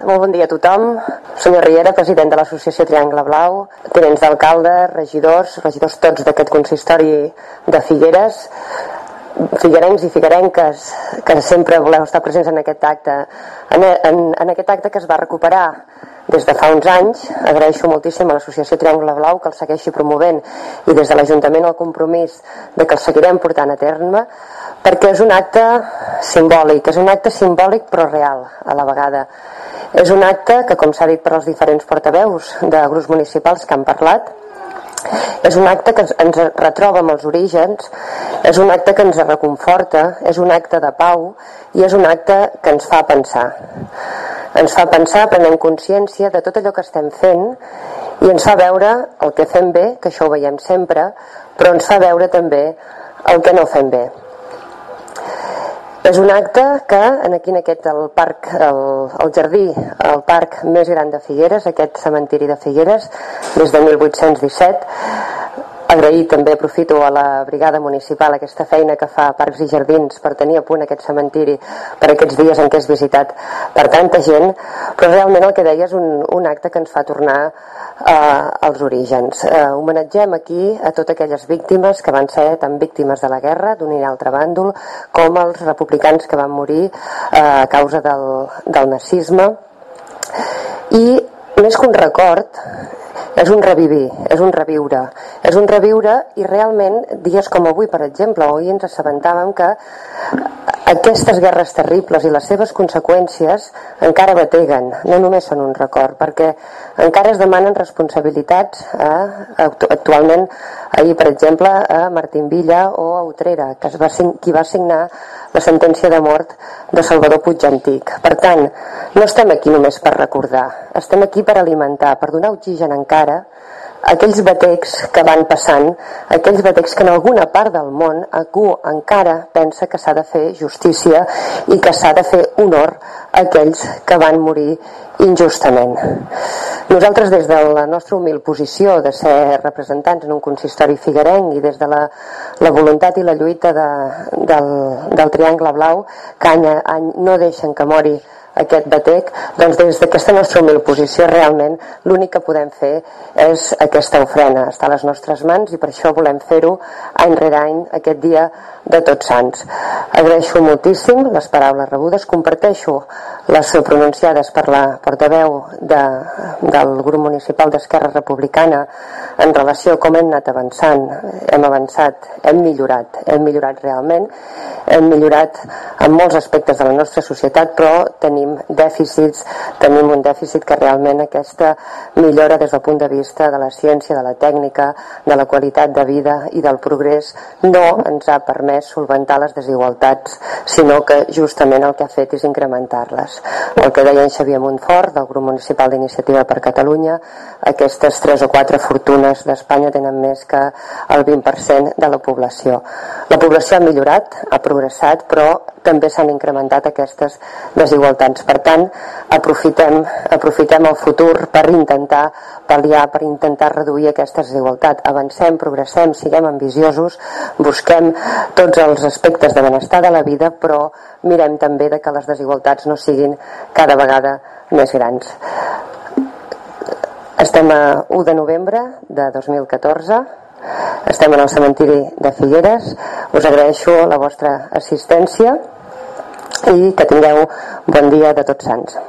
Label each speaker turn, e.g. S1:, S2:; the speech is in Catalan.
S1: Molt bon dia a tothom. Senyor Riera, president de l'Associació Triangle Blau, tenents d'alcalde, regidors, regidors tots d'aquest consistori de Figueres, figuerencs i figuerenques que sempre voleu estar presents en aquest acte en, en, en aquest acte que es va recuperar des de fa uns anys agraeixo moltíssim a l'associació Triangle Blau que el segueixi promovent i des de l'Ajuntament el compromís de que el seguirem portant a terme perquè és un acte simbòlic, és un acte simbòlic però real a la vegada. És un acte que, com s'ha dit per als diferents portaveus de grups municipals que han parlat, és un acte que ens retroba amb els orígens, és un acte que ens reconforta, és un acte de pau i és un acte que ens fa pensar. Ens fa pensar, prenem consciència de tot allò que estem fent i ens fa veure el que fem bé, que això ho veiem sempre, però ens fa veure també el que no fem bé. És un acte que aquí en aquest el parc, el, el jardí, el parc més gran de Figueres, aquest cementiri de Figueres, des de 1817, agrair també aprofito a la brigada municipal aquesta feina que fa Parcs i Jardins per tenir a punt aquest cementiri per aquests dies en què és visitat per tanta gent però realment el que deia és un, un acte que ens fa tornar eh, als orígens. Eh, homenatgem aquí a totes aquelles víctimes que van ser tan víctimes de la guerra d'un i altre bàndol com els republicans que van morir eh, a causa del, del nazisme. I més que un record és un revivir, és un reviure. És un reviure i realment dies com avui per exemple avui ens assabentàvem que aquestes guerres terribles i les seves conseqüències encara bateguen, no només són un record, perquè encara es demanen responsabilitats eh, actualment, ahir per exemple a Martín Villa o a Utrera, que es va, qui va signar la sentència de mort de Salvador Puig Antic. Per tant, no estem aquí només per recordar, estem aquí per alimentar, per donar oxigen encara aquells batecs que van passant, aquells batecs que en alguna part del món algú encara pensa que s'ha de fer justícia i que s'ha de fer honor a aquells que van morir injustament. Nosaltres des de la nostra humil posició de ser representants en un consistori figuerenc i des de la, la voluntat i la lluita de, del, del Triangle Blau que any any no deixen que mori aquest batec, doncs des d'aquesta nostra humil posició realment l'únic que podem fer és aquesta ofrena, està a les nostres mans i per això volem fer-ho any rere any aquest dia de Tots Sants. Agraeixo moltíssim les paraules rebudes, comparteixo les pronunciades per la portaveu de, del grup municipal d'Esquerra Republicana en relació a com hem anat avançant. Hem avançat, hem millorat, hem millorat realment, hem millorat en molts aspectes de la nostra societat, però tenim dèficits, tenim un dèficit que realment aquesta millora des del punt de vista de la ciència, de la tècnica, de la qualitat de vida i del progrés no ens ha permès solventar les desigualtats, sinó que justament el que ha fet és incrementar-les. El que deia en Xavier Montfort, del grup municipal d'Iniciativa per Catalunya, aquestes tres o quatre fortunes d'Espanya tenen més que el 20% de la població. La població ha millorat, ha progressat, però també s'han incrementat aquestes desigualtats. Per tant, aprofitem, aprofitem el futur per intentar pal·liar, per intentar reduir aquesta desigualtat. Avancem, progressem, siguem ambiciosos, busquem tots els aspectes de benestar de la vida, però mirem també de que les desigualtats no siguin cada vegada més grans. Estem a 1 de novembre de 2014, estem en el cementiri de Figueres, us agraeixo la vostra assistència i que tingueu bon dia de tots sants.